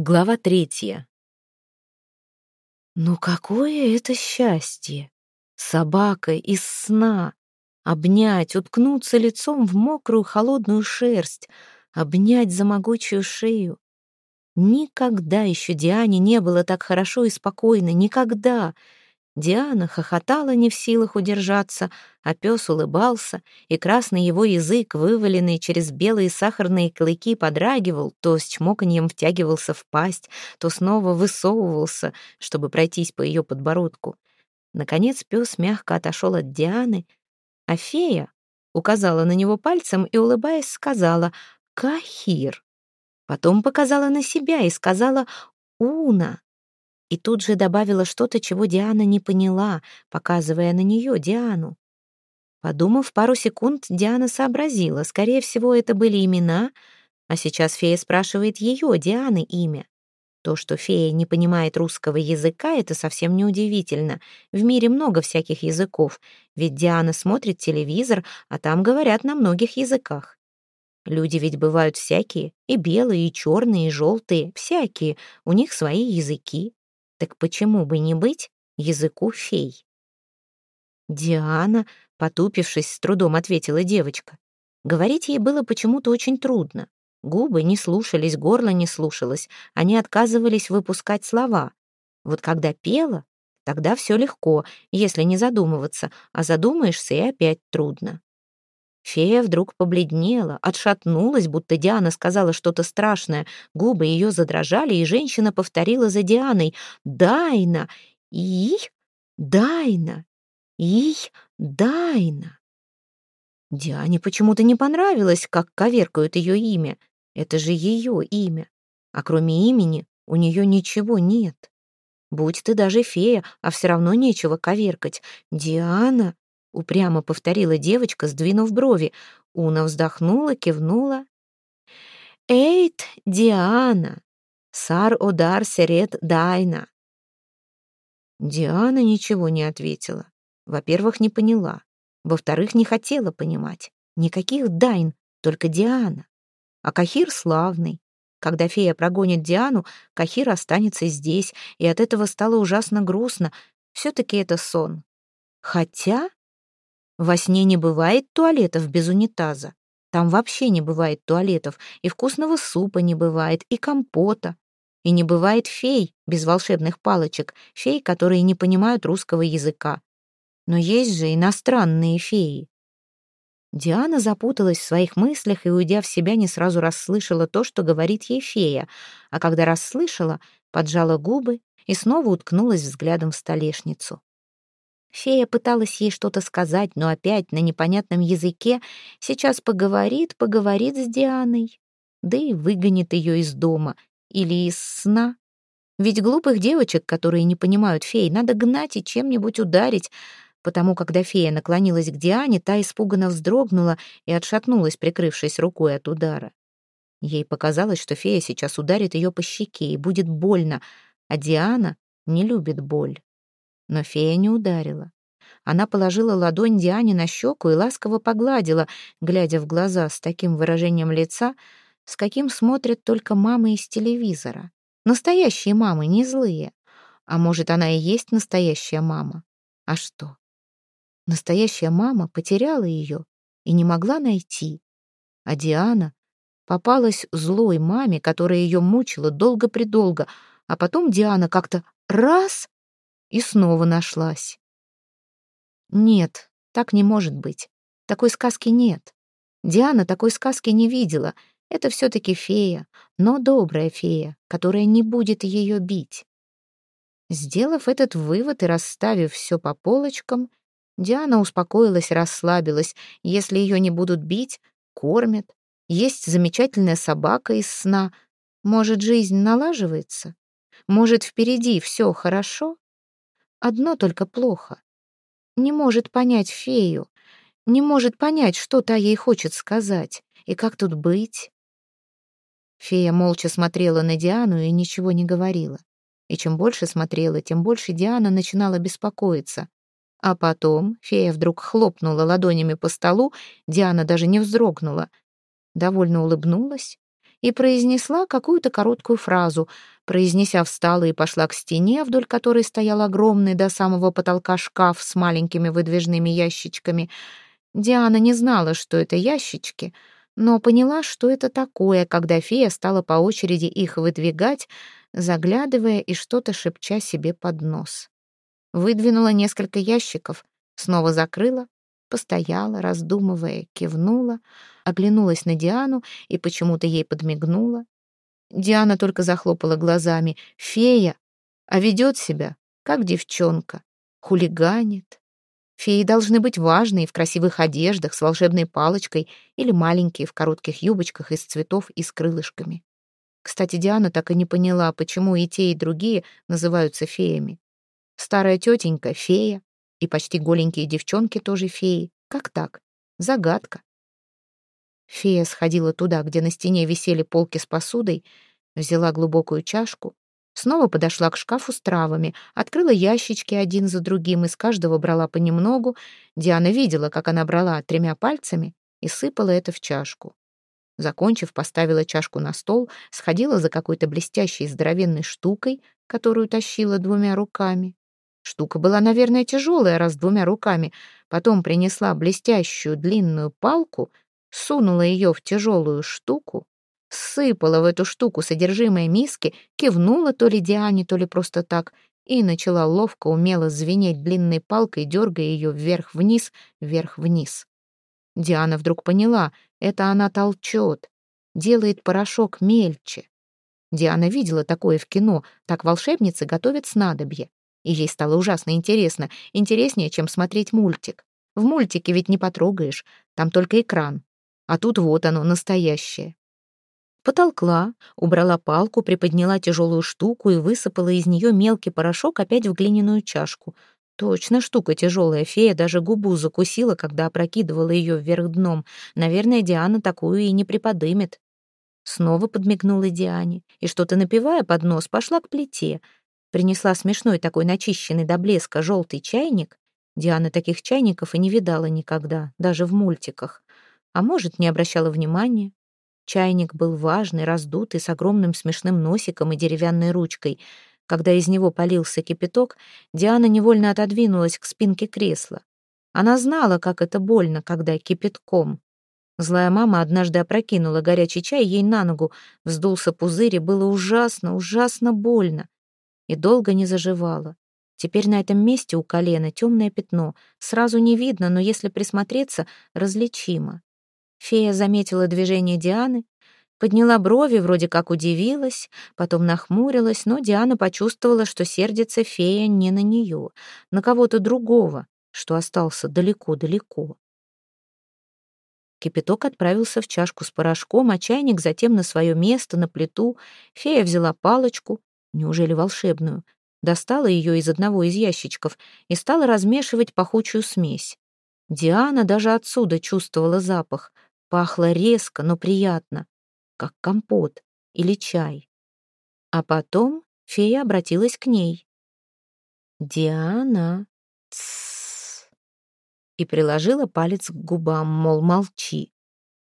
Глава третья. Ну какое это счастье! Собака из сна! Обнять, уткнуться лицом в мокрую холодную шерсть, обнять за могучую шею. Никогда еще Диане не было так хорошо и спокойно, никогда! Диана хохотала не в силах удержаться, а пес улыбался, и красный его язык, вываленный через белые сахарные клыки, подрагивал, то с чмоканьем втягивался в пасть, то снова высовывался, чтобы пройтись по ее подбородку. Наконец пес мягко отошел от Дианы, а фея указала на него пальцем и, улыбаясь, сказала «Кахир». Потом показала на себя и сказала «Уна» и тут же добавила что-то, чего Диана не поняла, показывая на нее Диану. Подумав пару секунд, Диана сообразила, скорее всего, это были имена, а сейчас фея спрашивает ее, Дианы, имя. То, что фея не понимает русского языка, это совсем не удивительно. В мире много всяких языков, ведь Диана смотрит телевизор, а там говорят на многих языках. Люди ведь бывают всякие, и белые, и черные, и желтые, всякие, у них свои языки. Так почему бы не быть языку фей? Диана, потупившись, с трудом ответила девочка. Говорить ей было почему-то очень трудно. Губы не слушались, горло не слушалось, они отказывались выпускать слова. Вот когда пела, тогда все легко, если не задумываться, а задумаешься и опять трудно. Фея вдруг побледнела, отшатнулась, будто Диана сказала что-то страшное. Губы ее задрожали, и женщина повторила за Дианой «Дайна! И? Дайна! И? Дайна!» Диане почему-то не понравилось, как коверкают ее имя. Это же ее имя. А кроме имени у нее ничего нет. Будь ты даже фея, а все равно нечего коверкать. Диана упрямо повторила девочка, сдвинув брови. Уна вздохнула, кивнула. «Эйт, Диана! Сар Одар Серет Дайна!» Диана ничего не ответила. Во-первых, не поняла. Во-вторых, не хотела понимать. Никаких Дайн, только Диана. А Кахир славный. Когда фея прогонит Диану, Кахир останется здесь, и от этого стало ужасно грустно. Все-таки это сон. Хотя во сне не бывает туалетов без унитаза. Там вообще не бывает туалетов, и вкусного супа не бывает, и компота. И не бывает фей без волшебных палочек, фей, которые не понимают русского языка. Но есть же иностранные феи. Диана запуталась в своих мыслях и, уйдя в себя, не сразу расслышала то, что говорит ей фея, а когда расслышала, поджала губы и снова уткнулась взглядом в столешницу. Фея пыталась ей что-то сказать, но опять на непонятном языке. Сейчас поговорит, поговорит с Дианой. Да и выгонит ее из дома или из сна. Ведь глупых девочек, которые не понимают фей, надо гнать и чем-нибудь ударить, потому когда фея наклонилась к Диане, та испуганно вздрогнула и отшатнулась, прикрывшись рукой от удара. Ей показалось, что фея сейчас ударит ее по щеке и будет больно, а Диана не любит боль. Но фея не ударила. Она положила ладонь Диане на щеку и ласково погладила, глядя в глаза с таким выражением лица, с каким смотрят только мамы из телевизора. Настоящие мамы, не злые. А может, она и есть настоящая мама? А что? Настоящая мама потеряла ее и не могла найти. А Диана попалась злой маме, которая ее мучила долго-предолго, а потом Диана как-то раз и снова нашлась. Нет, так не может быть. Такой сказки нет. Диана такой сказки не видела. Это все-таки фея, но добрая фея, которая не будет ее бить. Сделав этот вывод и расставив все по полочкам, Диана успокоилась, расслабилась. Если ее не будут бить, кормят. Есть замечательная собака из сна. Может, жизнь налаживается? Может, впереди все хорошо? Одно только плохо. Не может понять фею, не может понять, что та ей хочет сказать, и как тут быть. Фея молча смотрела на Диану и ничего не говорила. И чем больше смотрела, тем больше Диана начинала беспокоиться. А потом фея вдруг хлопнула ладонями по столу, Диана даже не вздрогнула. Довольно улыбнулась и произнесла какую-то короткую фразу. Произнеся, встала и пошла к стене, вдоль которой стоял огромный до самого потолка шкаф с маленькими выдвижными ящичками. Диана не знала, что это ящички, но поняла, что это такое, когда фея стала по очереди их выдвигать, заглядывая и что-то шепча себе под нос. Выдвинула несколько ящиков, снова закрыла, постояла, раздумывая, кивнула, оглянулась на Диану и почему-то ей подмигнула. Диана только захлопала глазами. Фея, а ведет себя, как девчонка, хулиганит. Феи должны быть важные, в красивых одеждах, с волшебной палочкой или маленькие, в коротких юбочках из цветов и с крылышками. Кстати, Диана так и не поняла, почему и те, и другие называются феями. Старая тетенька — фея, и почти голенькие девчонки тоже феи. Как так? Загадка. Фея сходила туда, где на стене висели полки с посудой, взяла глубокую чашку, снова подошла к шкафу с травами, открыла ящички один за другим, из каждого брала понемногу. Диана видела, как она брала тремя пальцами и сыпала это в чашку. Закончив, поставила чашку на стол, сходила за какой-то блестящей здоровенной штукой, которую тащила двумя руками. Штука была, наверное, тяжелая, раз двумя руками. Потом принесла блестящую длинную палку, сунула ее в тяжелую штуку, сыпала в эту штуку содержимое миски, кивнула то ли Диане, то ли просто так, и начала ловко, умело звенеть длинной палкой, дергая ее вверх-вниз, вверх-вниз. Диана вдруг поняла, это она толчет, делает порошок мельче. Диана видела такое в кино, так волшебницы готовят снадобье. И ей стало ужасно интересно, интереснее, чем смотреть мультик. В мультике ведь не потрогаешь, там только экран. А тут вот оно, настоящее. Потолкла, убрала палку, приподняла тяжелую штуку и высыпала из нее мелкий порошок опять в глиняную чашку. Точно штука тяжелая, фея даже губу закусила, когда опрокидывала ее вверх дном. Наверное, Диана такую и не приподымет. Снова подмигнула Диане и, что-то напивая под нос, пошла к плите — Принесла смешной такой начищенный до блеска желтый чайник. Диана таких чайников и не видала никогда, даже в мультиках. А может, не обращала внимания. Чайник был важный, раздутый, с огромным смешным носиком и деревянной ручкой. Когда из него полился кипяток, Диана невольно отодвинулась к спинке кресла. Она знала, как это больно, когда кипятком. Злая мама однажды опрокинула горячий чай ей на ногу, вздулся пузырь, и было ужасно, ужасно больно и долго не заживала. Теперь на этом месте у колена темное пятно. Сразу не видно, но если присмотреться, различимо. Фея заметила движение Дианы, подняла брови, вроде как удивилась, потом нахмурилась, но Диана почувствовала, что сердится фея не на нее, на кого-то другого, что остался далеко-далеко. Кипяток отправился в чашку с порошком, а чайник затем на свое место, на плиту. Фея взяла палочку, неужели волшебную, достала ее из одного из ящичков и стала размешивать пахучую смесь. Диана даже отсюда чувствовала запах. Пахло резко, но приятно, как компот или чай. А потом фея обратилась к ней. «Диана, тссс!» и приложила палец к губам, мол, молчи.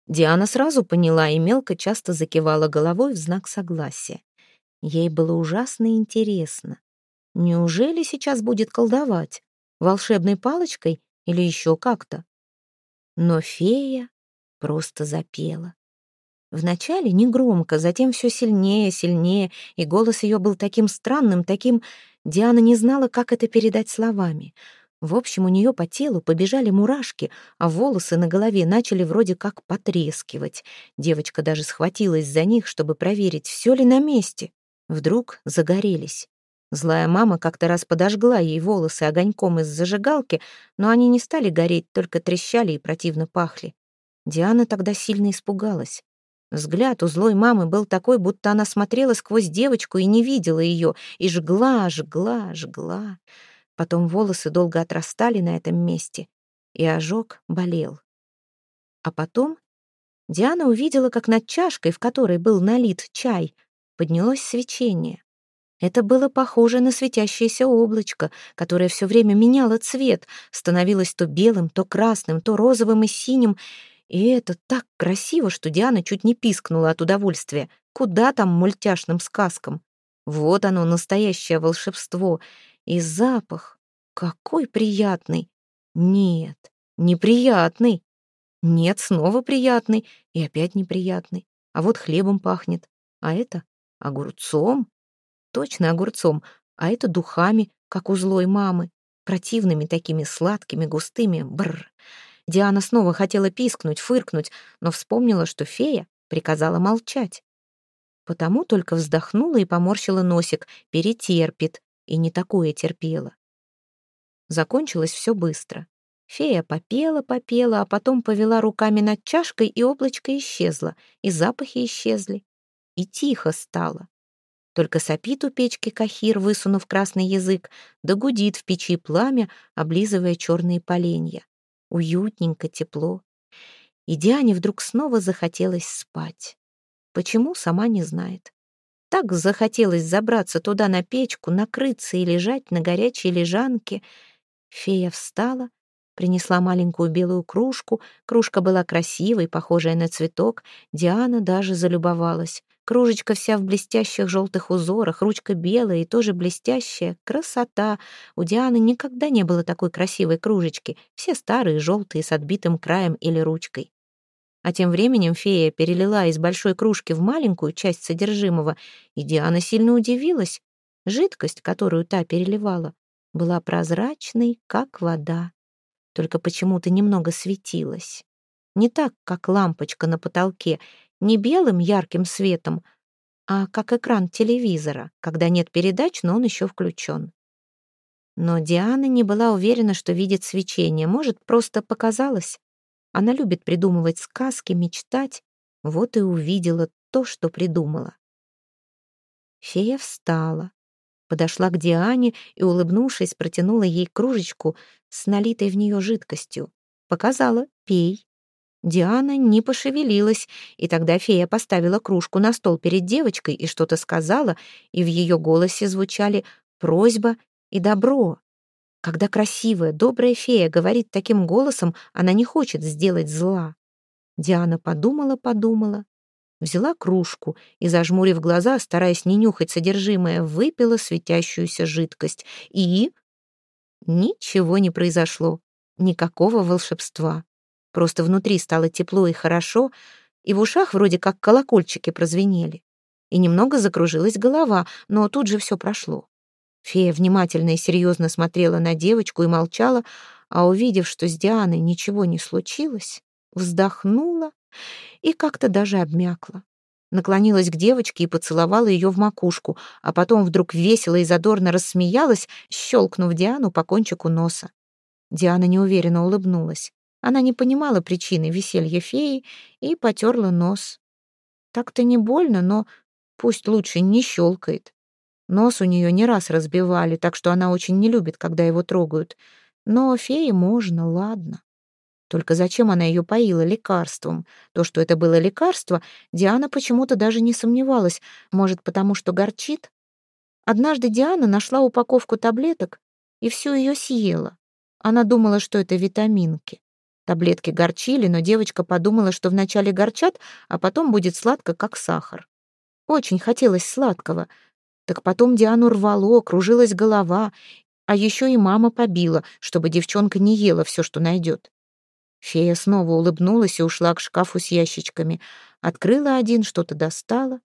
Диана сразу поняла и мелко часто закивала головой в знак согласия. Ей было ужасно интересно. Неужели сейчас будет колдовать? Волшебной палочкой или еще как-то? Но фея просто запела. Вначале негромко, затем все сильнее, сильнее, и голос ее был таким странным, таким... Диана не знала, как это передать словами. В общем, у нее по телу побежали мурашки, а волосы на голове начали вроде как потрескивать. Девочка даже схватилась за них, чтобы проверить, все ли на месте. Вдруг загорелись. Злая мама как-то раз подожгла ей волосы огоньком из зажигалки, но они не стали гореть, только трещали и противно пахли. Диана тогда сильно испугалась. Взгляд у злой мамы был такой, будто она смотрела сквозь девочку и не видела ее, и жгла, жгла, жгла. Потом волосы долго отрастали на этом месте, и ожог болел. А потом Диана увидела, как над чашкой, в которой был налит чай, поднялось свечение. Это было похоже на светящееся облачко, которое все время меняло цвет, становилось то белым, то красным, то розовым и синим, И это так красиво, что Диана чуть не пискнула от удовольствия. Куда там мультяшным сказкам? Вот оно, настоящее волшебство. И запах. Какой приятный. Нет, неприятный. Нет, снова приятный. И опять неприятный. А вот хлебом пахнет. А это огурцом. Точно огурцом. А это духами, как у злой мамы. Противными такими сладкими, густыми. Бррр. Диана снова хотела пискнуть, фыркнуть, но вспомнила, что фея приказала молчать. Потому только вздохнула и поморщила носик, перетерпит, и не такое терпела. Закончилось все быстро. Фея попела-попела, а потом повела руками над чашкой, и облачко исчезло, и запахи исчезли. И тихо стало. Только сопит у печки кахир, высунув красный язык, да гудит в печи пламя, облизывая черные поленья. Уютненько, тепло. И Диане вдруг снова захотелось спать. Почему, сама не знает. Так захотелось забраться туда на печку, накрыться и лежать на горячей лежанке. Фея встала, принесла маленькую белую кружку. Кружка была красивой, похожая на цветок. Диана даже залюбовалась. Кружечка вся в блестящих желтых узорах, ручка белая и тоже блестящая. Красота! У Дианы никогда не было такой красивой кружечки. Все старые, желтые, с отбитым краем или ручкой. А тем временем фея перелила из большой кружки в маленькую часть содержимого, и Диана сильно удивилась. Жидкость, которую та переливала, была прозрачной, как вода. Только почему-то немного светилась. Не так, как лампочка на потолке, не белым ярким светом, а как экран телевизора, когда нет передач, но он еще включен. Но Диана не была уверена, что видит свечение, может, просто показалось. Она любит придумывать сказки, мечтать, вот и увидела то, что придумала. Фея встала, подошла к Диане и, улыбнувшись, протянула ей кружечку с налитой в нее жидкостью. Показала «пей». Диана не пошевелилась, и тогда фея поставила кружку на стол перед девочкой и что-то сказала, и в ее голосе звучали просьба и добро. Когда красивая, добрая фея говорит таким голосом, она не хочет сделать зла. Диана подумала-подумала, взяла кружку и, зажмурив глаза, стараясь не нюхать содержимое, выпила светящуюся жидкость. И ничего не произошло, никакого волшебства. Просто внутри стало тепло и хорошо, и в ушах вроде как колокольчики прозвенели. И немного закружилась голова, но тут же все прошло. Фея внимательно и серьезно смотрела на девочку и молчала, а увидев, что с Дианой ничего не случилось, вздохнула и как-то даже обмякла. Наклонилась к девочке и поцеловала ее в макушку, а потом вдруг весело и задорно рассмеялась, щелкнув Диану по кончику носа. Диана неуверенно улыбнулась. Она не понимала причины веселья феи и потерла нос. Так-то не больно, но пусть лучше не щелкает. Нос у нее не раз разбивали, так что она очень не любит, когда его трогают. Но фее можно, ладно. Только зачем она ее поила лекарством? То, что это было лекарство, Диана почему-то даже не сомневалась. Может, потому что горчит? Однажды Диана нашла упаковку таблеток и всю ее съела. Она думала, что это витаминки. Таблетки горчили, но девочка подумала, что вначале горчат, а потом будет сладко, как сахар. Очень хотелось сладкого. Так потом Диану рвало, кружилась голова, а еще и мама побила, чтобы девчонка не ела все, что найдет. Фея снова улыбнулась и ушла к шкафу с ящичками. Открыла один, что-то достала.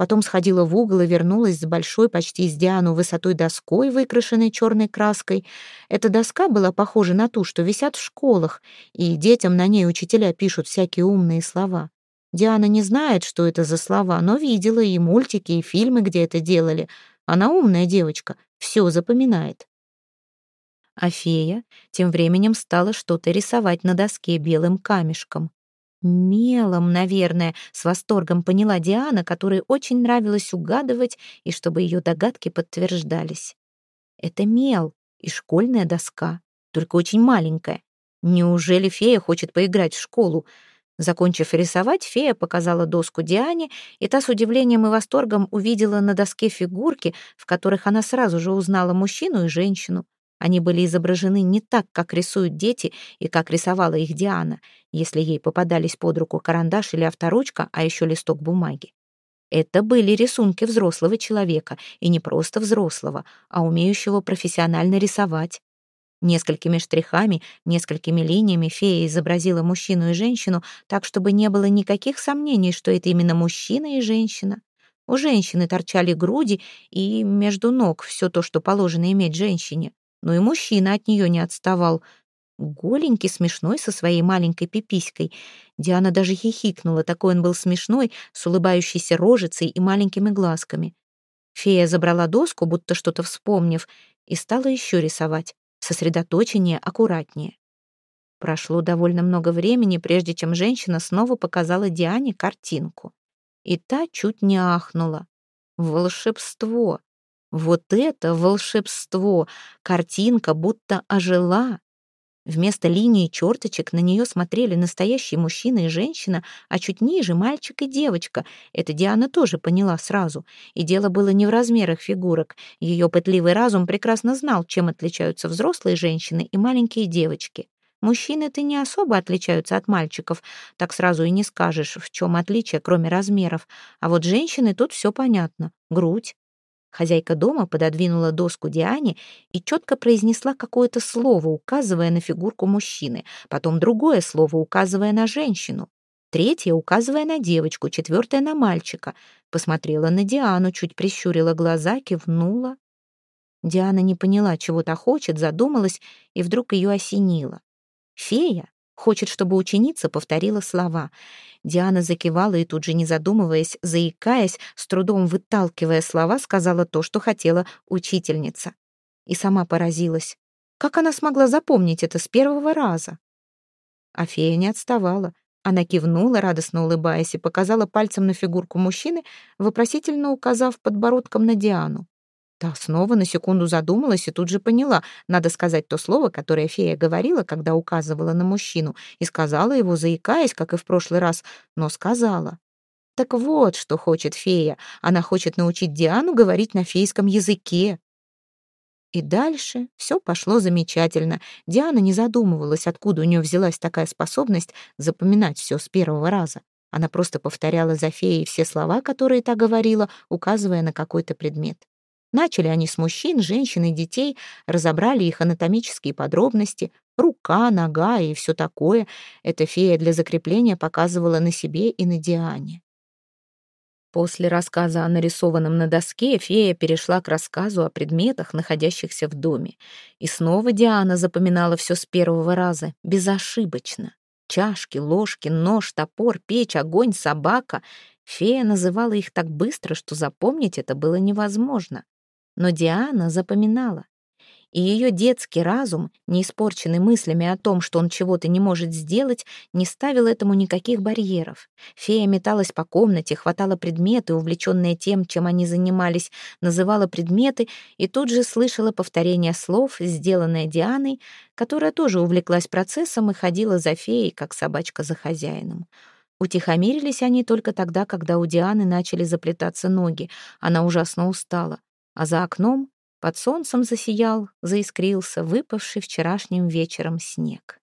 Потом сходила в угол и вернулась с большой, почти с Диану высотой доской, выкрашенной черной краской. Эта доска была похожа на ту, что висят в школах, и детям на ней учителя пишут всякие умные слова. Диана не знает, что это за слова, но видела и мультики, и фильмы, где это делали. Она умная девочка, все запоминает. А фея тем временем стала что-то рисовать на доске белым камешком. Мелом, наверное, с восторгом поняла Диана, которой очень нравилось угадывать и чтобы ее догадки подтверждались. Это мел и школьная доска, только очень маленькая. Неужели фея хочет поиграть в школу? Закончив рисовать, фея показала доску Диане, и та с удивлением и восторгом увидела на доске фигурки, в которых она сразу же узнала мужчину и женщину. Они были изображены не так, как рисуют дети и как рисовала их Диана, если ей попадались под руку карандаш или авторучка, а еще листок бумаги. Это были рисунки взрослого человека, и не просто взрослого, а умеющего профессионально рисовать. Несколькими штрихами, несколькими линиями фея изобразила мужчину и женщину так, чтобы не было никаких сомнений, что это именно мужчина и женщина. У женщины торчали груди и между ног все то, что положено иметь женщине. Но и мужчина от нее не отставал. Голенький, смешной, со своей маленькой пиписькой. Диана даже хихикнула, такой он был смешной, с улыбающейся рожицей и маленькими глазками. Фея забрала доску, будто что-то вспомнив, и стала еще рисовать сосредоточеннее, аккуратнее. Прошло довольно много времени, прежде чем женщина снова показала Диане картинку. И та чуть не ахнула. Волшебство! Вот это волшебство! Картинка будто ожила. Вместо линии черточек на нее смотрели настоящий мужчина и женщина, а чуть ниже мальчик и девочка. Это Диана тоже поняла сразу. И дело было не в размерах фигурок. Ее пытливый разум прекрасно знал, чем отличаются взрослые женщины и маленькие девочки. Мужчины-то не особо отличаются от мальчиков, так сразу и не скажешь, в чем отличие, кроме размеров. А вот женщины тут все понятно. Грудь, Хозяйка дома пододвинула доску Диане и четко произнесла какое-то слово, указывая на фигурку мужчины, потом другое слово, указывая на женщину, третье, указывая на девочку, четвертое — на мальчика. Посмотрела на Диану, чуть прищурила глаза, кивнула. Диана не поняла, чего-то хочет, задумалась, и вдруг ее осенило. Фея хочет, чтобы ученица повторила слова. Диана закивала и тут же, не задумываясь, заикаясь, с трудом выталкивая слова, сказала то, что хотела учительница. И сама поразилась. Как она смогла запомнить это с первого раза? А фея не отставала. Она кивнула, радостно улыбаясь, и показала пальцем на фигурку мужчины, вопросительно указав подбородком на Диану. Та снова на секунду задумалась и тут же поняла, надо сказать то слово, которое фея говорила, когда указывала на мужчину, и сказала его, заикаясь, как и в прошлый раз, но сказала. Так вот, что хочет фея. Она хочет научить Диану говорить на фейском языке. И дальше все пошло замечательно. Диана не задумывалась, откуда у нее взялась такая способность запоминать все с первого раза. Она просто повторяла за феей все слова, которые та говорила, указывая на какой-то предмет. Начали они с мужчин, женщин и детей, разобрали их анатомические подробности, рука, нога и все такое. Эта фея для закрепления показывала на себе и на Диане. После рассказа о нарисованном на доске фея перешла к рассказу о предметах, находящихся в доме. И снова Диана запоминала все с первого раза, безошибочно. Чашки, ложки, нож, топор, печь, огонь, собака. Фея называла их так быстро, что запомнить это было невозможно. Но Диана запоминала. И ее детский разум, не испорченный мыслями о том, что он чего-то не может сделать, не ставил этому никаких барьеров. Фея металась по комнате, хватала предметы, увлеченные тем, чем они занимались, называла предметы и тут же слышала повторение слов, сделанное Дианой, которая тоже увлеклась процессом и ходила за феей, как собачка за хозяином. Утихомирились они только тогда, когда у Дианы начали заплетаться ноги. Она ужасно устала а за окном под солнцем засиял, заискрился выпавший вчерашним вечером снег.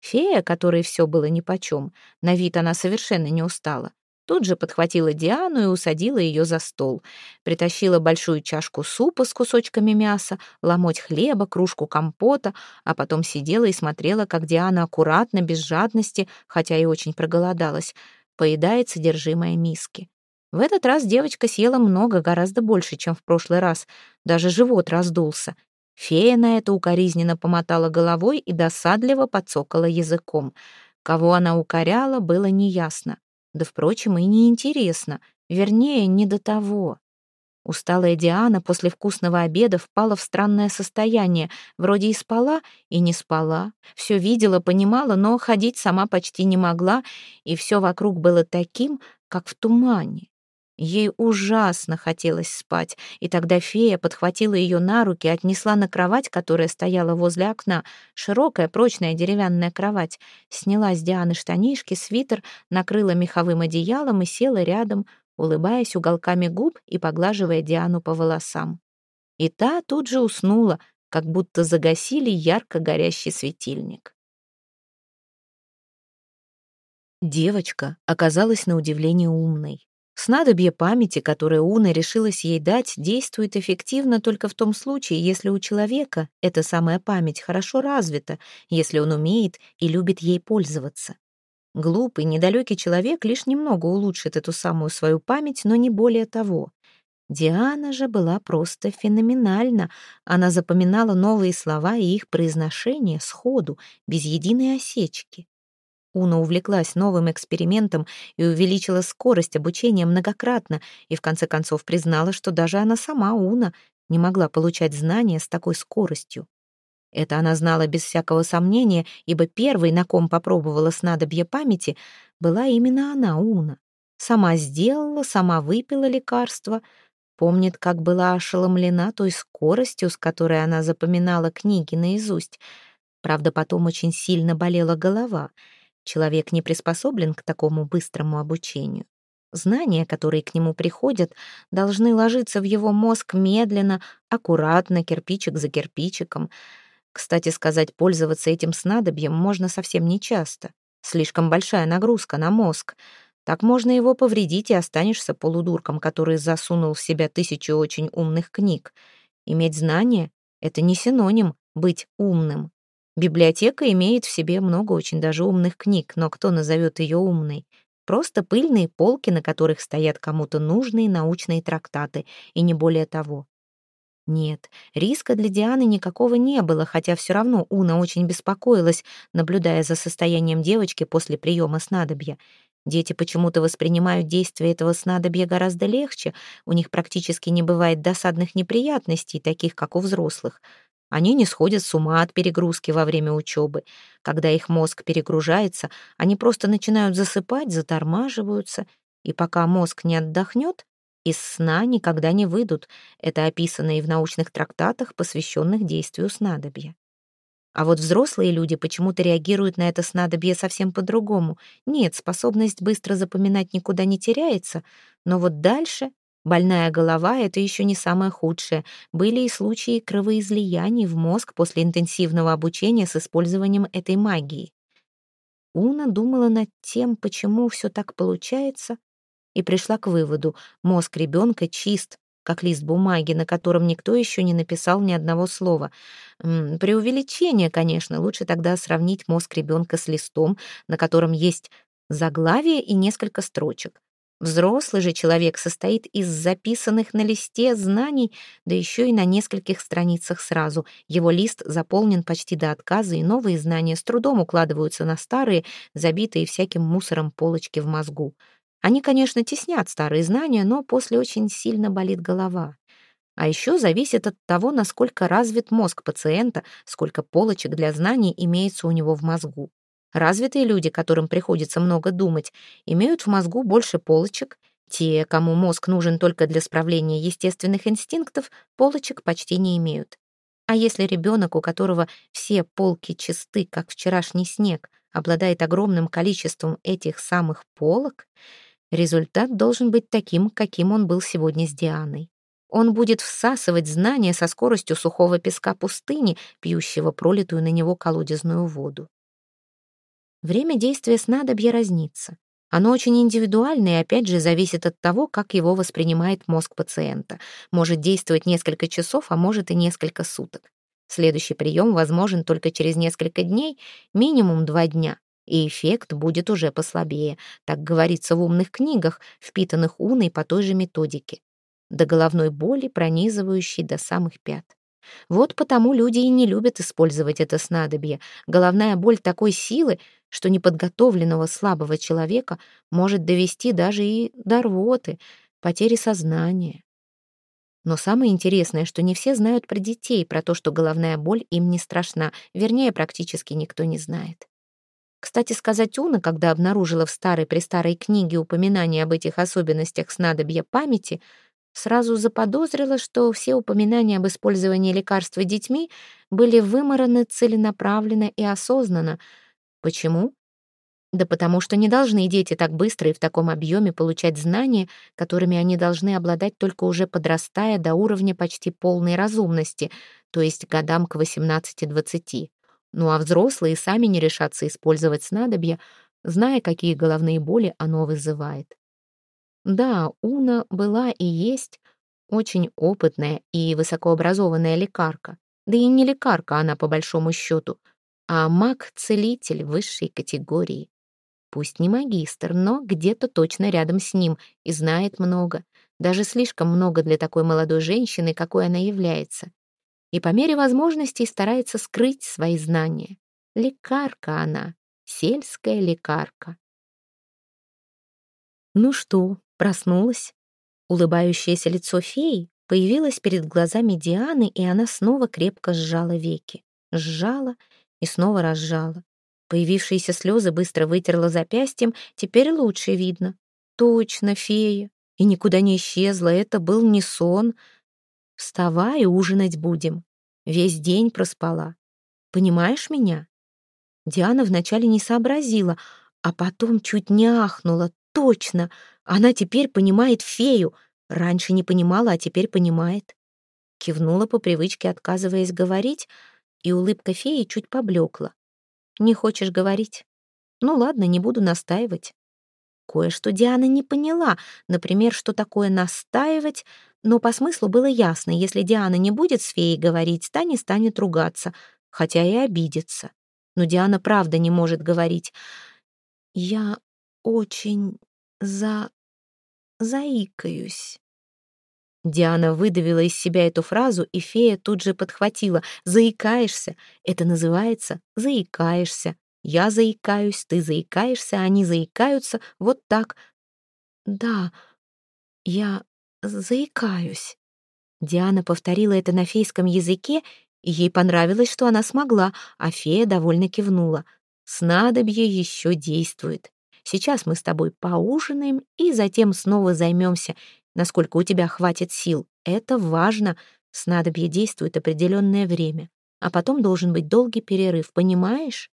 Фея, которой все было нипочем, на вид она совершенно не устала, тут же подхватила Диану и усадила ее за стол. Притащила большую чашку супа с кусочками мяса, ломоть хлеба, кружку компота, а потом сидела и смотрела, как Диана аккуратно, без жадности, хотя и очень проголодалась, поедает содержимое миски. В этот раз девочка съела много, гораздо больше, чем в прошлый раз. Даже живот раздулся. Фея на это укоризненно помотала головой и досадливо подцокала языком. Кого она укоряла, было неясно. Да, впрочем, и неинтересно. Вернее, не до того. Усталая Диана после вкусного обеда впала в странное состояние. Вроде и спала, и не спала. Все видела, понимала, но ходить сама почти не могла, и все вокруг было таким, как в тумане. Ей ужасно хотелось спать, и тогда фея подхватила ее на руки, отнесла на кровать, которая стояла возле окна, широкая, прочная деревянная кровать, сняла с Дианы штанишки, свитер, накрыла меховым одеялом и села рядом, улыбаясь уголками губ и поглаживая Диану по волосам. И та тут же уснула, как будто загасили ярко горящий светильник. Девочка оказалась на удивление умной. Снадобье памяти, которое Уна решилась ей дать, действует эффективно только в том случае, если у человека эта самая память хорошо развита, если он умеет и любит ей пользоваться. Глупый, недалекий человек лишь немного улучшит эту самую свою память, но не более того. Диана же была просто феноменальна. Она запоминала новые слова и их произношение сходу, без единой осечки. Уна увлеклась новым экспериментом и увеличила скорость обучения многократно, и в конце концов признала, что даже она сама, Уна, не могла получать знания с такой скоростью. Это она знала без всякого сомнения, ибо первой, на ком попробовала снадобье памяти, была именно она, Уна. Сама сделала, сама выпила лекарство, помнит, как была ошеломлена той скоростью, с которой она запоминала книги наизусть. Правда, потом очень сильно болела голова. Человек не приспособлен к такому быстрому обучению. Знания, которые к нему приходят, должны ложиться в его мозг медленно, аккуратно, кирпичик за кирпичиком — кстати сказать, пользоваться этим снадобьем можно совсем нечасто. Слишком большая нагрузка на мозг. Так можно его повредить, и останешься полудурком, который засунул в себя тысячу очень умных книг. Иметь знания — это не синоним быть умным. Библиотека имеет в себе много очень даже умных книг, но кто назовет ее умной? Просто пыльные полки, на которых стоят кому-то нужные научные трактаты, и не более того. Нет, риска для Дианы никакого не было, хотя все равно Уна очень беспокоилась, наблюдая за состоянием девочки после приема снадобья. Дети почему-то воспринимают действие этого снадобья гораздо легче, у них практически не бывает досадных неприятностей, таких как у взрослых. Они не сходят с ума от перегрузки во время учебы. Когда их мозг перегружается, они просто начинают засыпать, затормаживаются, и пока мозг не отдохнет, из сна никогда не выйдут. Это описано и в научных трактатах, посвященных действию снадобья. А вот взрослые люди почему-то реагируют на это снадобье совсем по-другому. Нет, способность быстро запоминать никуда не теряется, но вот дальше больная голова — это еще не самое худшее. Были и случаи кровоизлияний в мозг после интенсивного обучения с использованием этой магии. Уна думала над тем, почему все так получается, и пришла к выводу, мозг ребенка чист, как лист бумаги, на котором никто еще не написал ни одного слова. Преувеличение, конечно, лучше тогда сравнить мозг ребенка с листом, на котором есть заглавие и несколько строчек. Взрослый же человек состоит из записанных на листе знаний, да еще и на нескольких страницах сразу. Его лист заполнен почти до отказа, и новые знания с трудом укладываются на старые, забитые всяким мусором полочки в мозгу. Они, конечно, теснят старые знания, но после очень сильно болит голова. А еще зависит от того, насколько развит мозг пациента, сколько полочек для знаний имеется у него в мозгу. Развитые люди, которым приходится много думать, имеют в мозгу больше полочек. Те, кому мозг нужен только для справления естественных инстинктов, полочек почти не имеют. А если ребенок, у которого все полки чисты, как вчерашний снег, обладает огромным количеством этих самых полок, Результат должен быть таким, каким он был сегодня с Дианой. Он будет всасывать знания со скоростью сухого песка пустыни, пьющего пролитую на него колодезную воду. Время действия снадобья разнится. Оно очень индивидуально и опять же зависит от того, как его воспринимает мозг пациента. Может действовать несколько часов, а может и несколько суток. Следующий прием возможен только через несколько дней, минимум два дня и эффект будет уже послабее, так говорится в умных книгах, впитанных уной по той же методике, до головной боли, пронизывающей до самых пят. Вот потому люди и не любят использовать это снадобье. Головная боль такой силы, что неподготовленного слабого человека может довести даже и до рвоты, потери сознания. Но самое интересное, что не все знают про детей, про то, что головная боль им не страшна, вернее, практически никто не знает. Кстати сказать, Уна, когда обнаружила в старой-престарой книге упоминания об этих особенностях снадобья памяти, сразу заподозрила, что все упоминания об использовании лекарства детьми были вымораны целенаправленно и осознанно. Почему? Да потому что не должны дети так быстро и в таком объеме получать знания, которыми они должны обладать только уже подрастая до уровня почти полной разумности, то есть годам к 18-20. Ну а взрослые сами не решатся использовать снадобья, зная, какие головные боли оно вызывает. Да, Уна была и есть очень опытная и высокообразованная лекарка. Да и не лекарка она по большому счету, а маг-целитель высшей категории. Пусть не магистр, но где-то точно рядом с ним и знает много, даже слишком много для такой молодой женщины, какой она является. И по мере возможностей старается скрыть свои знания. Лекарка она, сельская лекарка. Ну что, проснулась? Улыбающееся лицо феи появилось перед глазами Дианы, и она снова крепко сжала веки. Сжала и снова разжала. Появившиеся слезы быстро вытерла запястьем, теперь лучше видно. Точно, фея. И никуда не исчезла, это был не сон. Вставай, ужинать будем. Весь день проспала. Понимаешь меня? Диана вначале не сообразила, а потом чуть не ахнула. Точно, она теперь понимает фею. Раньше не понимала, а теперь понимает. Кивнула по привычке, отказываясь говорить, и улыбка феи чуть поблекла. Не хочешь говорить? Ну ладно, не буду настаивать. Кое-что Диана не поняла, например, что такое настаивать, но по смыслу было ясно, если Диана не будет с феей говорить, та не станет ругаться, хотя и обидится. Но Диана правда не может говорить. «Я очень за... заикаюсь». Диана выдавила из себя эту фразу, и фея тут же подхватила. «Заикаешься. Это называется «заикаешься». Я заикаюсь, ты заикаешься, они заикаются. Вот так. Да, я заикаюсь». Диана повторила это на фейском языке, и ей понравилось, что она смогла, а фея довольно кивнула. «Снадобье еще действует. Сейчас мы с тобой поужинаем и затем снова займемся насколько у тебя хватит сил. Это важно. Снадобье действует определенное время. А потом должен быть долгий перерыв, понимаешь?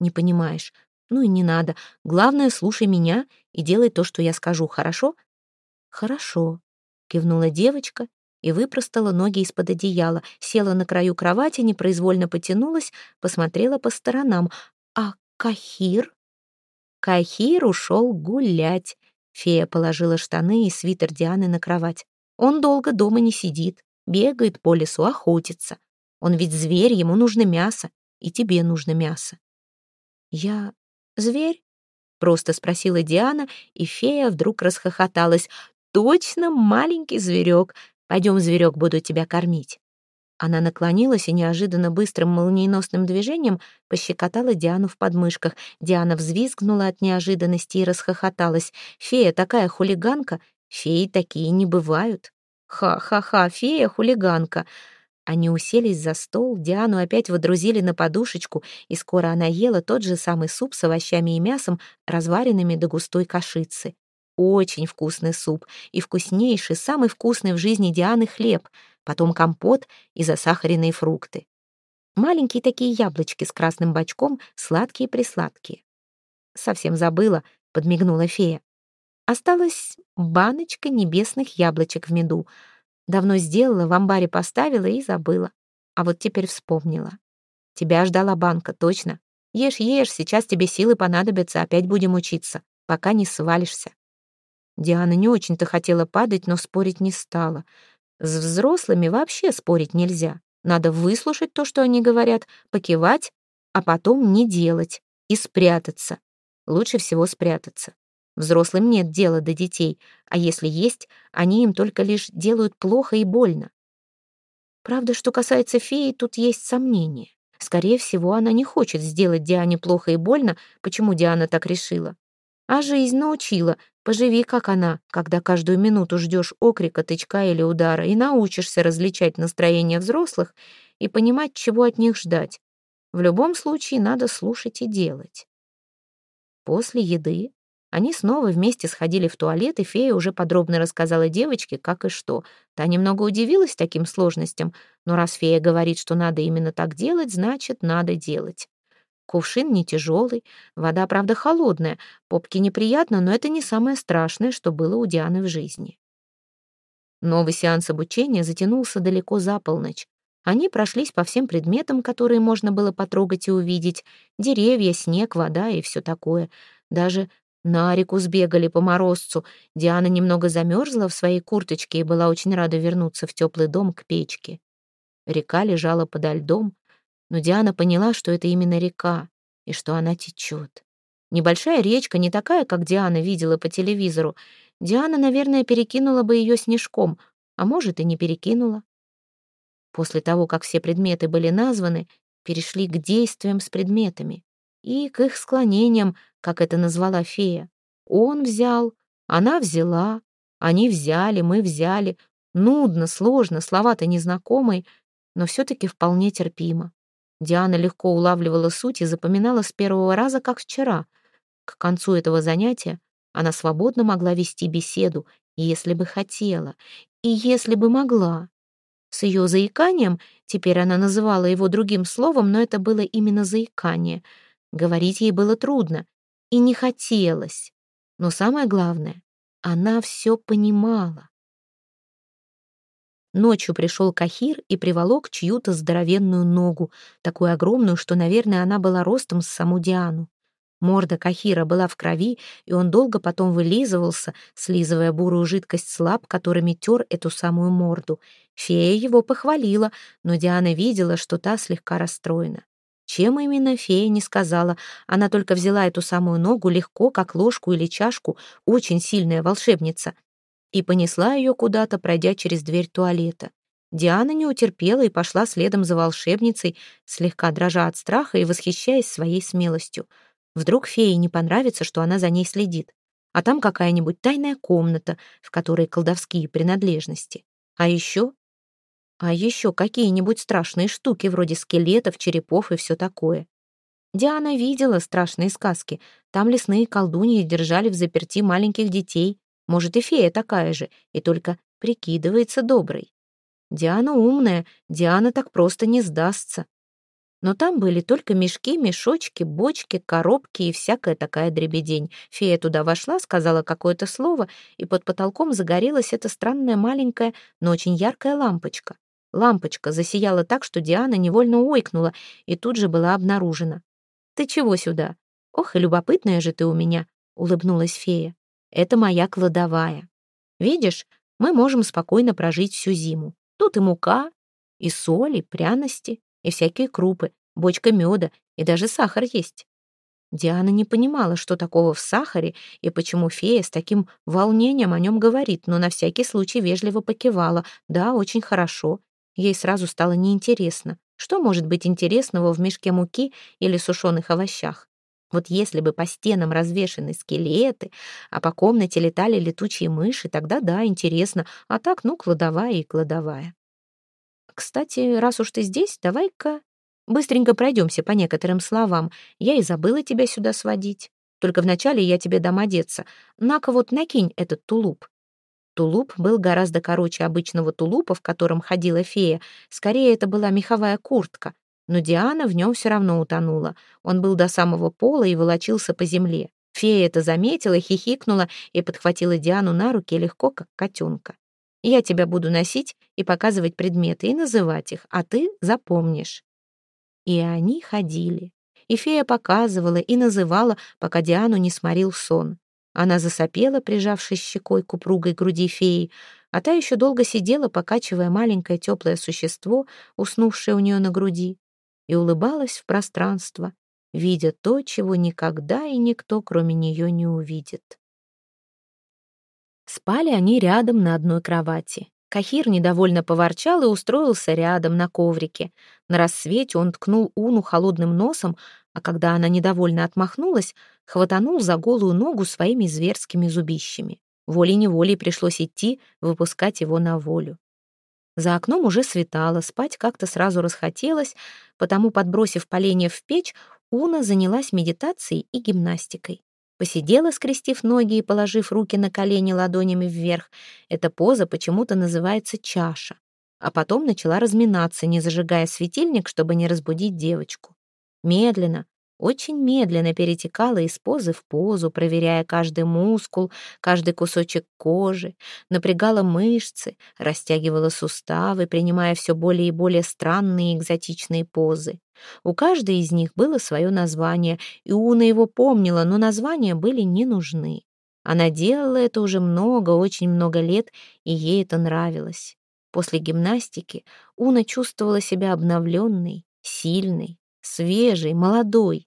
Не понимаешь. Ну и не надо. Главное, слушай меня и делай то, что я скажу, хорошо? Хорошо, кивнула девочка и выпростала ноги из-под одеяла, села на краю кровати, непроизвольно потянулась, посмотрела по сторонам. А Кахир? Кахир ушел гулять. Фея положила штаны и свитер Дианы на кровать. Он долго дома не сидит, бегает по лесу, охотится. Он ведь зверь, ему нужно мясо, и тебе нужно мясо. Я зверь? Просто спросила Диана, и фея вдруг расхохоталась. Точно маленький зверек. Пойдем, зверек, буду тебя кормить. Она наклонилась и неожиданно быстрым молниеносным движением пощекотала Диану в подмышках. Диана взвизгнула от неожиданности и расхохоталась. «Фея такая хулиганка! Феи такие не бывают!» «Ха-ха-ха, фея-хулиганка!» Они уселись за стол, Диану опять водрузили на подушечку, и скоро она ела тот же самый суп с овощами и мясом, разваренными до густой кашицы. Очень вкусный суп и вкуснейший, самый вкусный в жизни Дианы хлеб — потом компот и засахаренные фрукты. Маленькие такие яблочки с красным бочком, сладкие-присладкие. «Совсем забыла», — подмигнула фея. Осталась баночка небесных яблочек в меду. Давно сделала, в амбаре поставила и забыла. А вот теперь вспомнила. Тебя ждала банка, точно. Ешь, ешь, сейчас тебе силы понадобятся, опять будем учиться, пока не свалишься. Диана не очень-то хотела падать, но спорить не стала. С взрослыми вообще спорить нельзя. Надо выслушать то, что они говорят, покивать, а потом не делать и спрятаться. Лучше всего спрятаться. Взрослым нет дела до детей, а если есть, они им только лишь делают плохо и больно. Правда, что касается феи, тут есть сомнения. Скорее всего, она не хочет сделать Диане плохо и больно, почему Диана так решила. А жизнь научила, Поживи, как она, когда каждую минуту ждешь окрика, тычка или удара, и научишься различать настроение взрослых и понимать, чего от них ждать. В любом случае надо слушать и делать. После еды они снова вместе сходили в туалет, и фея уже подробно рассказала девочке, как и что. Та немного удивилась таким сложностям, но раз фея говорит, что надо именно так делать, значит, надо делать. Кувшин не тяжелый, вода, правда, холодная. Попке неприятно, но это не самое страшное, что было у Дианы в жизни. Новый сеанс обучения затянулся далеко за полночь. Они прошлись по всем предметам, которые можно было потрогать и увидеть. Деревья, снег, вода и все такое. Даже на реку сбегали по морозцу. Диана немного замерзла в своей курточке и была очень рада вернуться в теплый дом к печке. Река лежала подо льдом, но Диана поняла, что это именно река и что она течет. Небольшая речка, не такая, как Диана видела по телевизору. Диана, наверное, перекинула бы ее снежком, а может, и не перекинула. После того, как все предметы были названы, перешли к действиям с предметами и к их склонениям, как это назвала фея. Он взял, она взяла, они взяли, мы взяли. Нудно, сложно, слова-то незнакомые, но все-таки вполне терпимо. Диана легко улавливала суть и запоминала с первого раза, как вчера. К концу этого занятия она свободно могла вести беседу, если бы хотела, и если бы могла. С ее заиканием, теперь она называла его другим словом, но это было именно заикание. Говорить ей было трудно и не хотелось. Но самое главное, она все понимала. Ночью пришел Кахир и приволок чью-то здоровенную ногу, такую огромную, что, наверное, она была ростом с саму Диану. Морда Кахира была в крови, и он долго потом вылизывался, слизывая бурую жидкость с лап, которыми тер эту самую морду. Фея его похвалила, но Диана видела, что та слегка расстроена. Чем именно фея не сказала, она только взяла эту самую ногу легко, как ложку или чашку, очень сильная волшебница — и понесла ее куда-то, пройдя через дверь туалета. Диана не утерпела и пошла следом за волшебницей, слегка дрожа от страха и восхищаясь своей смелостью. Вдруг фее не понравится, что она за ней следит. А там какая-нибудь тайная комната, в которой колдовские принадлежности. А еще... А еще какие-нибудь страшные штуки, вроде скелетов, черепов и все такое. Диана видела страшные сказки. Там лесные колдуньи держали в заперти маленьких детей, может, и фея такая же, и только прикидывается доброй. Диана умная, Диана так просто не сдастся. Но там были только мешки, мешочки, бочки, коробки и всякая такая дребедень. Фея туда вошла, сказала какое-то слово, и под потолком загорелась эта странная маленькая, но очень яркая лампочка. Лампочка засияла так, что Диана невольно ойкнула и тут же была обнаружена. «Ты чего сюда? Ох, и любопытная же ты у меня!» — улыбнулась фея. Это моя кладовая. Видишь, мы можем спокойно прожить всю зиму. Тут и мука, и соль, и пряности, и всякие крупы, бочка меда, и даже сахар есть. Диана не понимала, что такого в сахаре и почему фея с таким волнением о нем говорит, но на всякий случай вежливо покивала. Да, очень хорошо. Ей сразу стало неинтересно. Что может быть интересного в мешке муки или сушеных овощах? Вот если бы по стенам развешаны скелеты, а по комнате летали летучие мыши, тогда да, интересно, а так, ну, кладовая и кладовая. Кстати, раз уж ты здесь, давай-ка быстренько пройдемся по некоторым словам. Я и забыла тебя сюда сводить. Только вначале я тебе дам одеться. На-ка вот накинь этот тулуп. Тулуп был гораздо короче обычного тулупа, в котором ходила фея. Скорее, это была меховая куртка, но Диана в нем все равно утонула. Он был до самого пола и волочился по земле. Фея это заметила, хихикнула и подхватила Диану на руки легко, как котенка. «Я тебя буду носить и показывать предметы и называть их, а ты запомнишь». И они ходили. И фея показывала и называла, пока Диану не сморил сон. Она засопела, прижавшись щекой к упругой груди феи, а та еще долго сидела, покачивая маленькое теплое существо, уснувшее у нее на груди и улыбалась в пространство, видя то, чего никогда и никто, кроме нее, не увидит. Спали они рядом на одной кровати. Кахир недовольно поворчал и устроился рядом на коврике. На рассвете он ткнул Уну холодным носом, а когда она недовольно отмахнулась, хватанул за голую ногу своими зверскими зубищами. Волей-неволей пришлось идти, выпускать его на волю. За окном уже светало, спать как-то сразу расхотелось, потому, подбросив поленья в печь, Уна занялась медитацией и гимнастикой. Посидела, скрестив ноги и положив руки на колени ладонями вверх. Эта поза почему-то называется чаша. А потом начала разминаться, не зажигая светильник, чтобы не разбудить девочку. Медленно, очень медленно перетекала из позы в позу, проверяя каждый мускул, каждый кусочек кожи, напрягала мышцы, растягивала суставы, принимая все более и более странные экзотичные позы. У каждой из них было свое название, и Уна его помнила, но названия были не нужны. Она делала это уже много, очень много лет, и ей это нравилось. После гимнастики Уна чувствовала себя обновленной, сильной, свежей, молодой.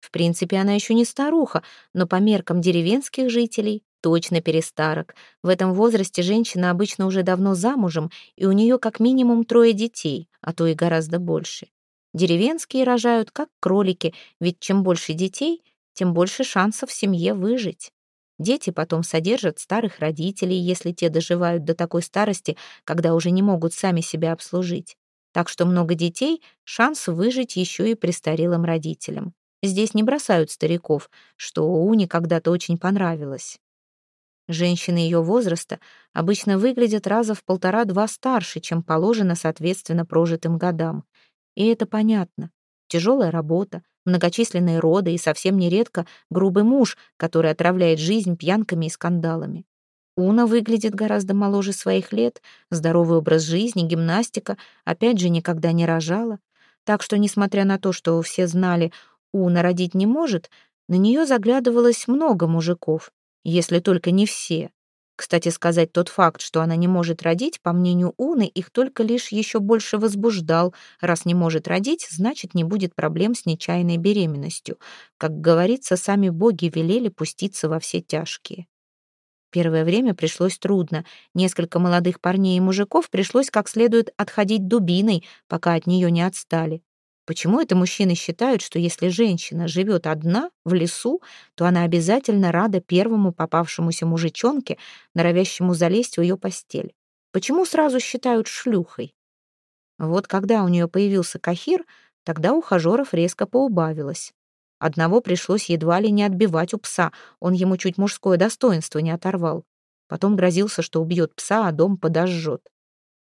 В принципе, она еще не старуха, но по меркам деревенских жителей точно перестарок. В этом возрасте женщина обычно уже давно замужем, и у нее как минимум трое детей, а то и гораздо больше. Деревенские рожают как кролики, ведь чем больше детей, тем больше шансов в семье выжить. Дети потом содержат старых родителей, если те доживают до такой старости, когда уже не могут сами себя обслужить. Так что много детей — шанс выжить еще и престарелым родителям. Здесь не бросают стариков, что Уне когда-то очень понравилось. Женщины ее возраста обычно выглядят раза в полтора-два старше, чем положено соответственно прожитым годам. И это понятно. Тяжелая работа, многочисленные роды и совсем нередко грубый муж, который отравляет жизнь пьянками и скандалами. Уна выглядит гораздо моложе своих лет, здоровый образ жизни, гимнастика, опять же, никогда не рожала. Так что, несмотря на то, что все знали, Уна родить не может, на нее заглядывалось много мужиков, если только не все. Кстати сказать, тот факт, что она не может родить, по мнению Уны, их только лишь еще больше возбуждал. Раз не может родить, значит, не будет проблем с нечаянной беременностью. Как говорится, сами боги велели пуститься во все тяжкие. Первое время пришлось трудно. Несколько молодых парней и мужиков пришлось как следует отходить дубиной, пока от нее не отстали. Почему это мужчины считают, что если женщина живет одна в лесу, то она обязательно рада первому попавшемуся мужичонке, норовящему залезть в ее постель? Почему сразу считают шлюхой? Вот когда у нее появился Кахир, тогда ухажеров резко поубавилось. Одного пришлось едва ли не отбивать у пса, он ему чуть мужское достоинство не оторвал. Потом грозился, что убьет пса, а дом подожжет.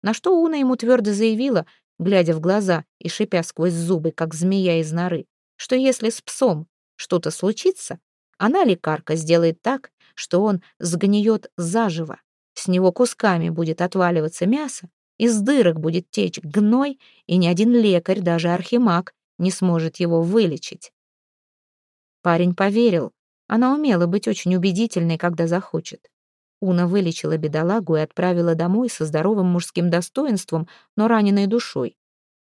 На что Уна ему твердо заявила, глядя в глаза и шипя сквозь зубы, как змея из норы, что если с псом что-то случится, она, лекарка, сделает так, что он сгниет заживо, с него кусками будет отваливаться мясо, из дырок будет течь гной, и ни один лекарь, даже архимаг, не сможет его вылечить. Парень поверил. Она умела быть очень убедительной, когда захочет. Уна вылечила бедолагу и отправила домой со здоровым мужским достоинством, но раненой душой.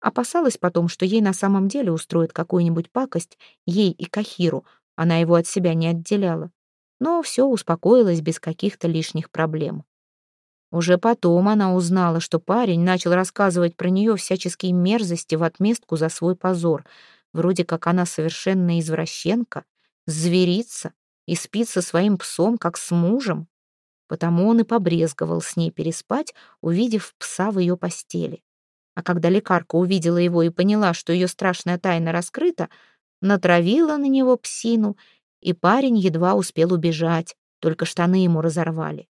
Опасалась потом, что ей на самом деле устроит какую-нибудь пакость, ей и Кахиру, она его от себя не отделяла. Но все успокоилось без каких-то лишних проблем. Уже потом она узнала, что парень начал рассказывать про нее всяческие мерзости в отместку за свой позор — Вроде как она совершенная извращенка, зверица и спит со своим псом, как с мужем. Потому он и побрезговал с ней переспать, увидев пса в ее постели. А когда лекарка увидела его и поняла, что ее страшная тайна раскрыта, натравила на него псину, и парень едва успел убежать, только штаны ему разорвали.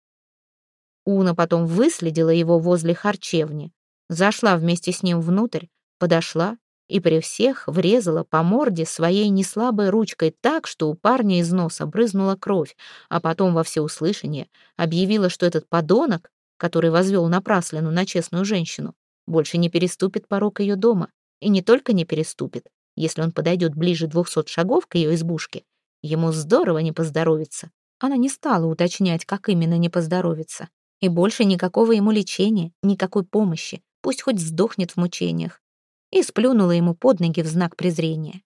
Уна потом выследила его возле харчевни, зашла вместе с ним внутрь, подошла и при всех врезала по морде своей неслабой ручкой так, что у парня из носа брызнула кровь, а потом во всеуслышание объявила, что этот подонок, который возвел напраслину на честную женщину, больше не переступит порог ее дома. И не только не переступит, если он подойдет ближе двухсот шагов к ее избушке, ему здорово не поздоровится. Она не стала уточнять, как именно не поздоровится. И больше никакого ему лечения, никакой помощи. Пусть хоть сдохнет в мучениях и сплюнула ему под ноги в знак презрения.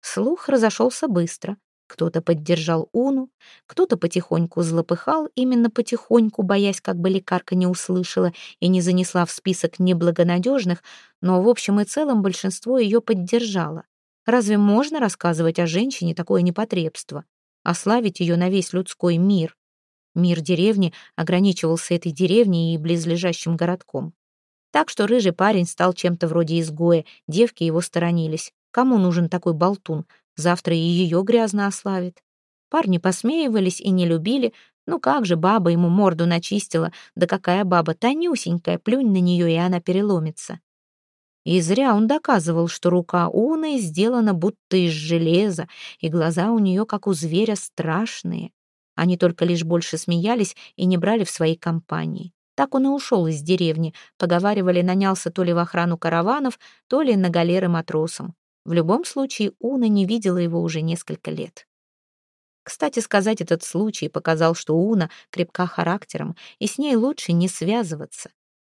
Слух разошелся быстро. Кто-то поддержал Уну, кто-то потихоньку злопыхал, именно потихоньку, боясь, как бы лекарка не услышала и не занесла в список неблагонадежных, но в общем и целом большинство ее поддержало. Разве можно рассказывать о женщине такое непотребство? Ославить ее на весь людской мир? Мир деревни ограничивался этой деревней и близлежащим городком. Так что рыжий парень стал чем-то вроде изгоя, девки его сторонились. Кому нужен такой болтун? Завтра и ее грязно ославит. Парни посмеивались и не любили. Ну как же, баба ему морду начистила. Да какая баба, тонюсенькая, плюнь на нее, и она переломится. И зря он доказывал, что рука Уны сделана будто из железа, и глаза у нее, как у зверя, страшные. Они только лишь больше смеялись и не брали в свои компании. Так он и ушел из деревни. Поговаривали, нанялся то ли в охрану караванов, то ли на галеры матросом. В любом случае, Уна не видела его уже несколько лет. Кстати сказать, этот случай показал, что Уна крепка характером, и с ней лучше не связываться.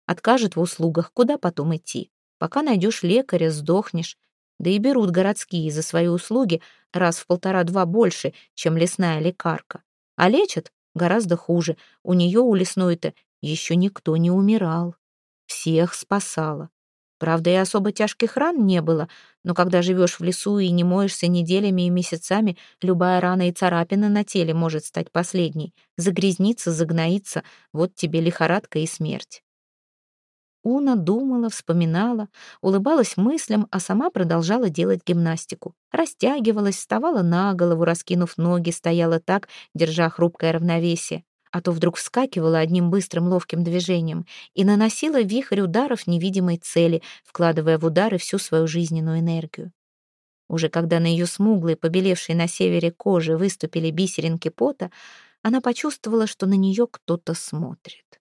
Откажет в услугах, куда потом идти? Пока найдешь лекаря, сдохнешь. Да и берут городские за свои услуги раз в полтора-два больше, чем лесная лекарка. А лечат гораздо хуже. У нее, у лесной-то, еще никто не умирал. Всех спасала. Правда, и особо тяжких ран не было, но когда живешь в лесу и не моешься неделями и месяцами, любая рана и царапина на теле может стать последней. Загрязниться, загноиться — вот тебе лихорадка и смерть. Уна думала, вспоминала, улыбалась мыслям, а сама продолжала делать гимнастику. Растягивалась, вставала на голову, раскинув ноги, стояла так, держа хрупкое равновесие а то вдруг вскакивала одним быстрым ловким движением и наносила вихрь ударов невидимой цели, вкладывая в удары всю свою жизненную энергию. Уже когда на ее смуглой, побелевшей на севере коже выступили бисеринки пота, она почувствовала, что на нее кто-то смотрит.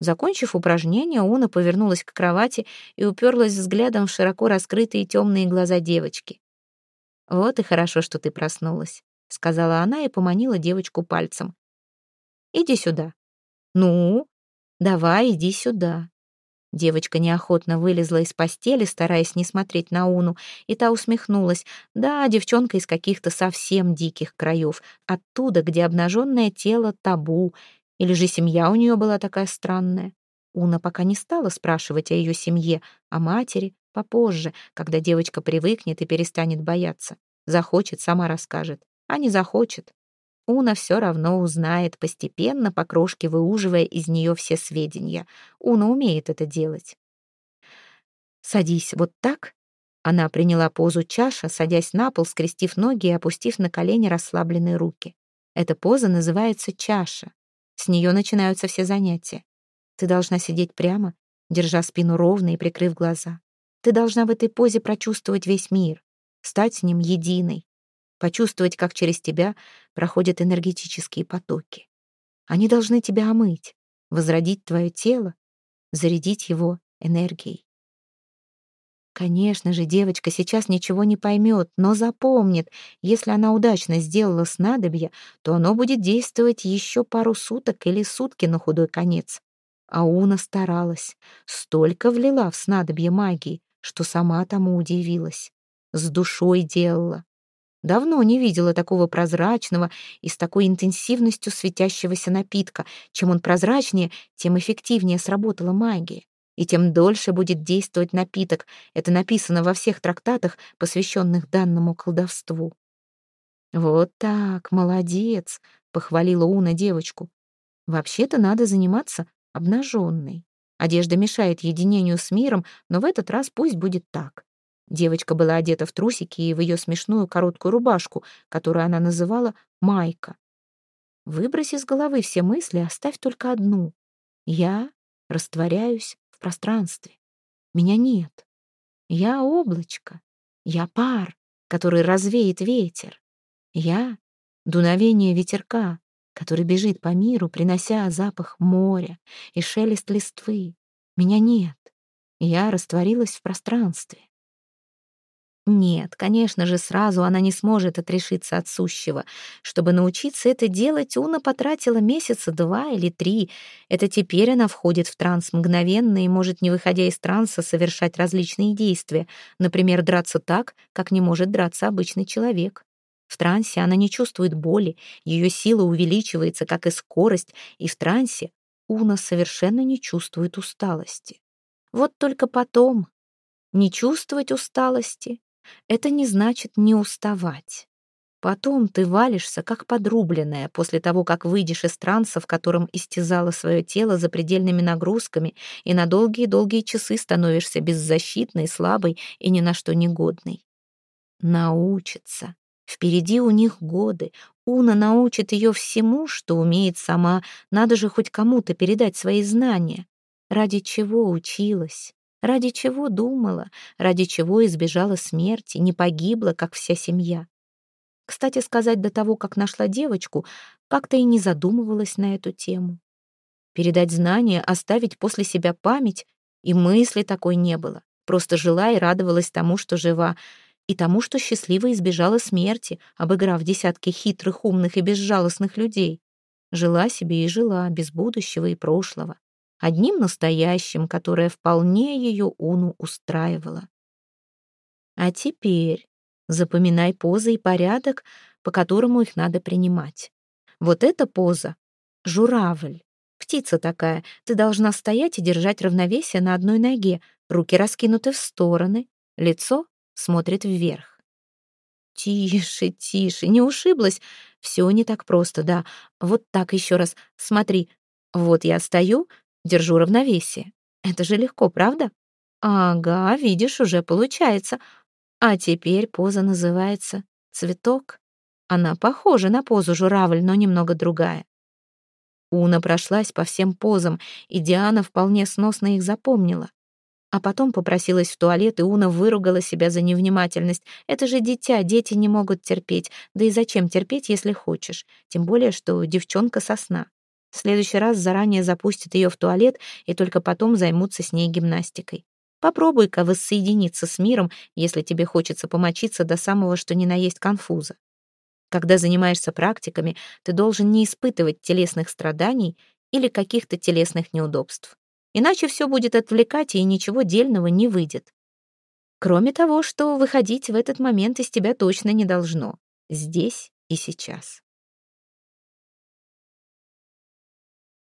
Закончив упражнение, Уна повернулась к кровати и уперлась взглядом в широко раскрытые темные глаза девочки. «Вот и хорошо, что ты проснулась», — сказала она и поманила девочку пальцем. Иди сюда». «Ну? Давай, иди сюда». Девочка неохотно вылезла из постели, стараясь не смотреть на Уну, и та усмехнулась. Да, девчонка из каких-то совсем диких краев, оттуда, где обнаженное тело табу. Или же семья у нее была такая странная. Уна пока не стала спрашивать о ее семье, о матери, попозже, когда девочка привыкнет и перестанет бояться. Захочет, сама расскажет. А не захочет, Уна все равно узнает, постепенно по крошке выуживая из нее все сведения. Уна умеет это делать. «Садись вот так». Она приняла позу чаша, садясь на пол, скрестив ноги и опустив на колени расслабленные руки. Эта поза называется чаша. С нее начинаются все занятия. Ты должна сидеть прямо, держа спину ровно и прикрыв глаза. Ты должна в этой позе прочувствовать весь мир, стать с ним единой, почувствовать, как через тебя проходят энергетические потоки. Они должны тебя омыть, возродить твое тело, зарядить его энергией. Конечно же, девочка сейчас ничего не поймет, но запомнит, если она удачно сделала снадобье, то оно будет действовать еще пару суток или сутки на худой конец. А Уна старалась, столько влила в снадобье магии, что сама тому удивилась. С душой делала, Давно не видела такого прозрачного и с такой интенсивностью светящегося напитка. Чем он прозрачнее, тем эффективнее сработала магия. И тем дольше будет действовать напиток. Это написано во всех трактатах, посвященных данному колдовству. «Вот так, молодец», — похвалила Уна девочку. «Вообще-то надо заниматься обнаженной. Одежда мешает единению с миром, но в этот раз пусть будет так. Девочка была одета в трусики и в ее смешную короткую рубашку, которую она называла «майка». Выбрось из головы все мысли, оставь только одну. Я растворяюсь в пространстве. Меня нет. Я облачко. Я пар, который развеет ветер. Я — дуновение ветерка, который бежит по миру, принося запах моря и шелест листвы. Меня нет. Я растворилась в пространстве. Нет, конечно же, сразу она не сможет отрешиться от сущего. Чтобы научиться это делать, Уна потратила месяца два или три. Это теперь она входит в транс мгновенно и может, не выходя из транса, совершать различные действия. Например, драться так, как не может драться обычный человек. В трансе она не чувствует боли, ее сила увеличивается, как и скорость, и в трансе Уна совершенно не чувствует усталости. Вот только потом не чувствовать усталости это не значит не уставать. Потом ты валишься, как подрубленная, после того, как выйдешь из транса, в котором истязало свое тело за предельными нагрузками, и на долгие-долгие часы становишься беззащитной, слабой и ни на что негодной. Научится. Впереди у них годы. Уна научит ее всему, что умеет сама. Надо же хоть кому-то передать свои знания. Ради чего училась? Ради чего думала, ради чего избежала смерти, не погибла, как вся семья. Кстати сказать, до того, как нашла девочку, как-то и не задумывалась на эту тему. Передать знания, оставить после себя память, и мысли такой не было. Просто жила и радовалась тому, что жива, и тому, что счастливо избежала смерти, обыграв десятки хитрых, умных и безжалостных людей. Жила себе и жила, без будущего и прошлого. Одним настоящим, которое вполне ее Уну устраивало. А теперь запоминай позы и порядок, по которому их надо принимать. Вот эта поза — журавль. Птица такая, ты должна стоять и держать равновесие на одной ноге, руки раскинуты в стороны, лицо смотрит вверх. Тише, тише, не ушиблась. Все не так просто, да. Вот так еще раз. Смотри. Вот я стою, держу равновесие. Это же легко, правда? Ага, видишь, уже получается. А теперь поза называется цветок. Она похожа на позу журавль, но немного другая. Уна прошлась по всем позам, и Диана вполне сносно их запомнила. А потом попросилась в туалет, и Уна выругала себя за невнимательность. Это же дитя, дети не могут терпеть. Да и зачем терпеть, если хочешь? Тем более, что девчонка сосна. В следующий раз заранее запустят ее в туалет и только потом займутся с ней гимнастикой. Попробуй-ка воссоединиться с миром, если тебе хочется помочиться до самого что ни на есть конфуза. Когда занимаешься практиками, ты должен не испытывать телесных страданий или каких-то телесных неудобств. Иначе все будет отвлекать, и ничего дельного не выйдет. Кроме того, что выходить в этот момент из тебя точно не должно. Здесь и сейчас.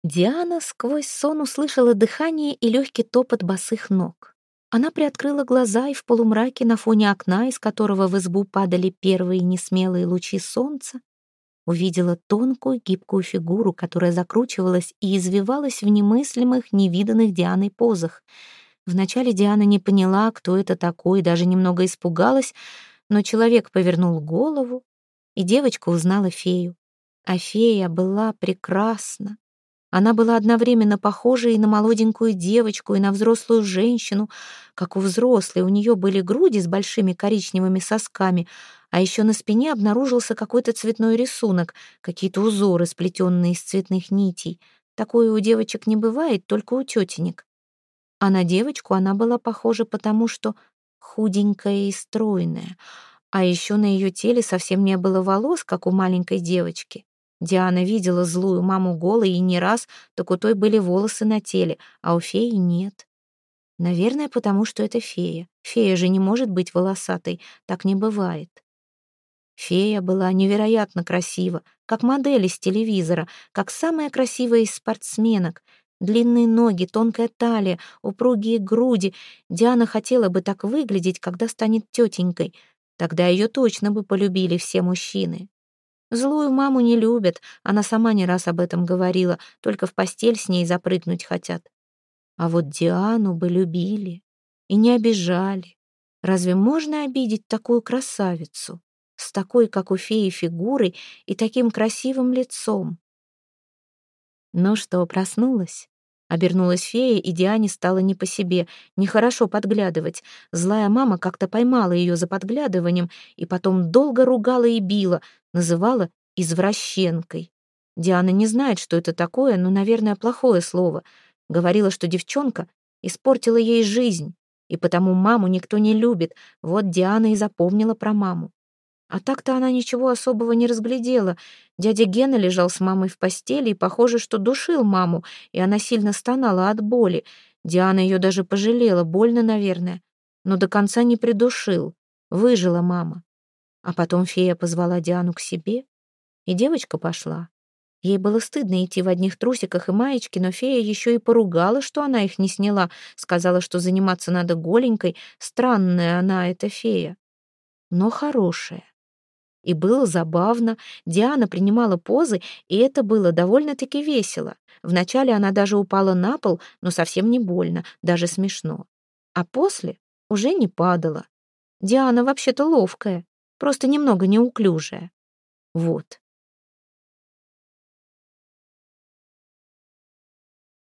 Диана сквозь сон услышала дыхание и легкий топот босых ног. Она приоткрыла глаза и в полумраке на фоне окна, из которого в избу падали первые несмелые лучи солнца, увидела тонкую гибкую фигуру, которая закручивалась и извивалась в немыслимых, невиданных Дианой позах. Вначале Диана не поняла, кто это такой, даже немного испугалась, но человек повернул голову, и девочка узнала фею. А фея была прекрасна. Она была одновременно похожа и на молоденькую девочку, и на взрослую женщину. Как у взрослой, у нее были груди с большими коричневыми сосками, а еще на спине обнаружился какой-то цветной рисунок, какие-то узоры, сплетенные из цветных нитей. Такое у девочек не бывает, только у тетенек. А на девочку она была похожа потому, что худенькая и стройная, а еще на ее теле совсем не было волос, как у маленькой девочки. Диана видела злую маму голой и не раз, так у той были волосы на теле, а у феи нет. Наверное, потому что это фея. Фея же не может быть волосатой, так не бывает. Фея была невероятно красива, как модель из телевизора, как самая красивая из спортсменок. Длинные ноги, тонкая талия, упругие груди. Диана хотела бы так выглядеть, когда станет тетенькой. Тогда ее точно бы полюбили все мужчины. Злую маму не любят, она сама не раз об этом говорила, только в постель с ней запрыгнуть хотят. А вот Диану бы любили и не обижали. Разве можно обидеть такую красавицу? С такой, как у феи, фигурой и таким красивым лицом. Ну что, проснулась? Обернулась фея, и Диане стало не по себе. Нехорошо подглядывать. Злая мама как-то поймала ее за подглядыванием и потом долго ругала и била, называла извращенкой. Диана не знает, что это такое, но, наверное, плохое слово. Говорила, что девчонка испортила ей жизнь, и потому маму никто не любит. Вот Диана и запомнила про маму. А так-то она ничего особого не разглядела. Дядя Гена лежал с мамой в постели, и похоже, что душил маму, и она сильно стонала от боли. Диана ее даже пожалела, больно, наверное. Но до конца не придушил. Выжила мама. А потом фея позвала Диану к себе, и девочка пошла. Ей было стыдно идти в одних трусиках и маечке, но фея еще и поругала, что она их не сняла, сказала, что заниматься надо голенькой. Странная она, эта фея, но хорошая. И было забавно. Диана принимала позы, и это было довольно-таки весело. Вначале она даже упала на пол, но совсем не больно, даже смешно. А после уже не падала. Диана вообще-то ловкая, просто немного неуклюжая. Вот.